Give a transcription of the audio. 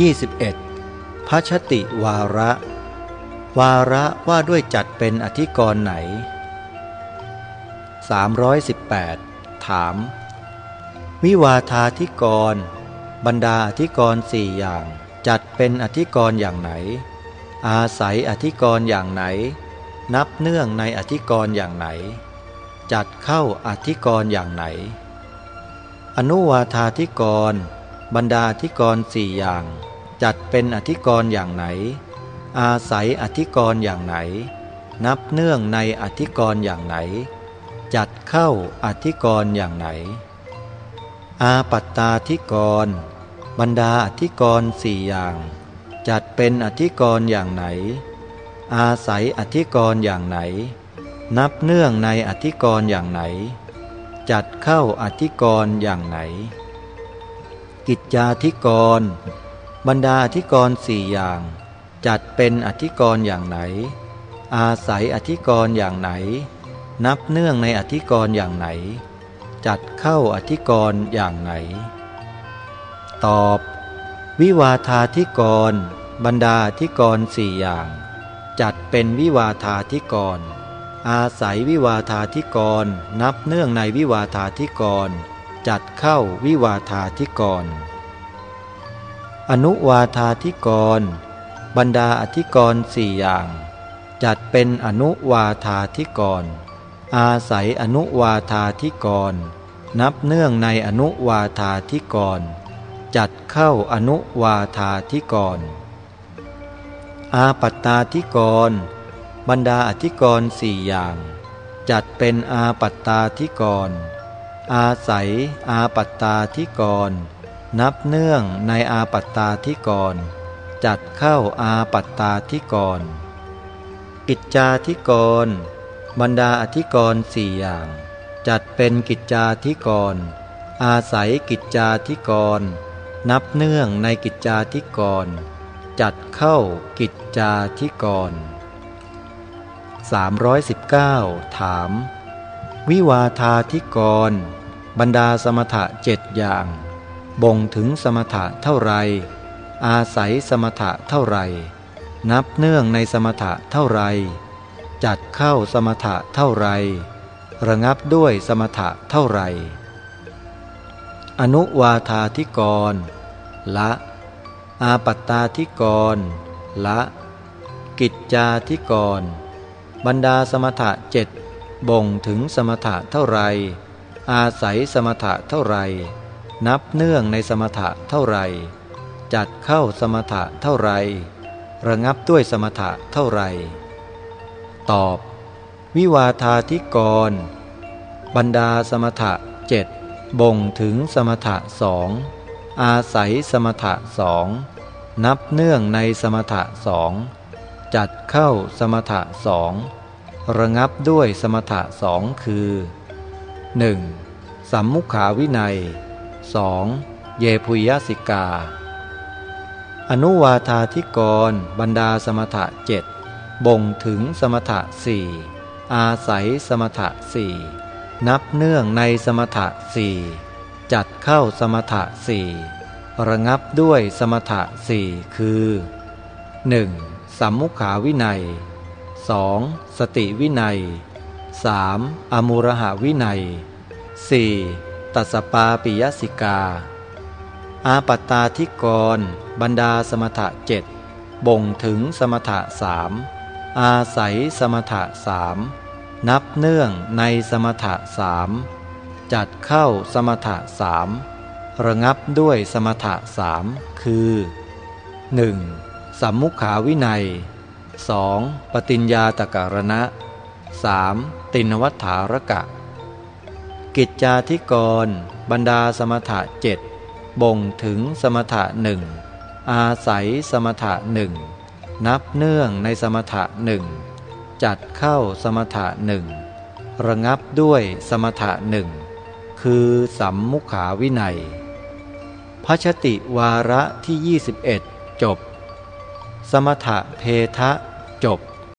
21. พัชติวาระ วาระว่าด้วยจัดเป็นอธิกรณ์ไหน 318 ถาม วิวาธาธิกร บรรดาอธิกรณ์สี่อย่างจัดเป็นอธิกรณ์อย่างไหน อาศัยอธิกรณ์อย่างไหน นับเนื่องในอธิกรณ์อย่างไหน จัดเข้าอธิกรณ์อย่างไหน อนุวาธาธิกร บรรดาอธิกรณ์สี่อย่าง จัดเป็นอธิกรณ์อย่างไหน อาศัยอธิกรณ์อย่างไหน นับเนื่องในอธิกรณ์อย่างไหน จัดเข้าอธิกรณ์อย่างไหน อาปัตตาธิกรบรรดาอธิกรณ์สี่อย่าง จัดเป็นอธิกรณ์อย่างไหน อาศัยอธิกรณ์อย่างไหน นับเนื่องในอธิกรณ์อย่างไหน จัดเข้าอธิกรณ์อย่างไหน กิจจาธิกร บรรดาอธิกรสี่อย่าง จัดเป็นอธิกรณ์อย่างไหน อาศัยอธิกรณ์อย่างไหน นับเนื่องในอธิกรณ์อย่างไหน จัดเข้าอธิกรณ์อย่างไหน ตอบ วิวาธาธิกร บรรดาอธิกรสี่อย่าง จัดเป็นวิวาธาธิกร อาศัยวิวาธาธิกร นับเนื่องในวิวาธาธิกร จัดเข้าวิวาธาธิกร อนุวาธาธิกร บรรดาอธิกรสี่อย่าง จัดเป็นอนุวาธาธิกร อาศัยอนุวาธาธิกร นับเนื่องในอนุวาธาธิกร จัดเข้าอนุวาธาธิกร อาปัตตาธิกร บรรดาอธิกรสี่อย่าง จัดเป็นอาปัตตาธิกร อาศัยอาปัตตาธิกร นับเนื่องในอาปัตตาธิกร จัดเข้าอาปัตตาธิกร กิจจาธิกร บรรดาอธิกรณ์สี่อย่าง จัดเป็นกิจจาธิกร อาศัยกิจจาธิกร นับเนื่องในกิจจาธิกร จัดเข้ากิจจาธิกร 319 ถาม วิวาธาธิกร บรรดาสมถะเจ็ดอย่าง บ่งถึงสมถะเท่าไร อาศัยสมถะเท่าไร นับเนื่องในสมถะเท่าไร จัดเข้าสมถะเท่าไร ระงับด้วยสมถะเท่าไร อนุวาธาธิกร ละ อาปัตตาธิกร ละ กิจจาธิกร บรรดาสมถะเจ็ด บ่งถึงสมถะเท่าไร อาศัยสมถะเท่าไร นับเนื่องในสมถะเท่าไร จัดเข้าสมถะเท่าไร ระงับด้วยสมถะเท่าไร ตอบ วิวาธาธิกร บรรดาสมถะเจ็ดบ่งถึงสมถะสองอาศัยสมถะสองนับเนื่องในสมถะสองจัดเข้าสมถะสอง ระงับด้วยสมถะสองคือ 1. สัมมุขาวินัย 2. เยพุยสิกา อนุวาธาธิกร บรรดาสมถะเจ็ดบ่งถึงสมถะสี่อาศัยสมถะสี่นับเนื่องในสมถะสี่จัดเข้าสมถะสี่ระงับด้วยสมถะสี่คือ 1. สัมมุขาวินัย 2. สติวินัย 3. อมุระหาวินัย 4. ตัสปาปิยสิกา อาปัตตาธิกร บรรดาสมถะเจ็ดบ่งถึงสมถะสามอาศัยสมถะสามนับเนื่องในสมถะสามจัดเข้าสมถะสามระงับด้วยสมถะสามคือ 1. สัมมุขาวินัย 2. ปฏิญญาตการณะ 3. ตินวัฏฐารกะ กิจจาธิกร บรรดาสมถะเจ็ดบ่งถึงสมถะหนึ่งอาศัยสมถะหนึ่งนับเนื่องในสมถะหนึ่งจัดเข้าสมถะหนึ่งระงับด้วยสมถะหนึ่งคือสัมมุขาวินัยพระชติวาระที่ 21 จบ สมถะเพทะจบ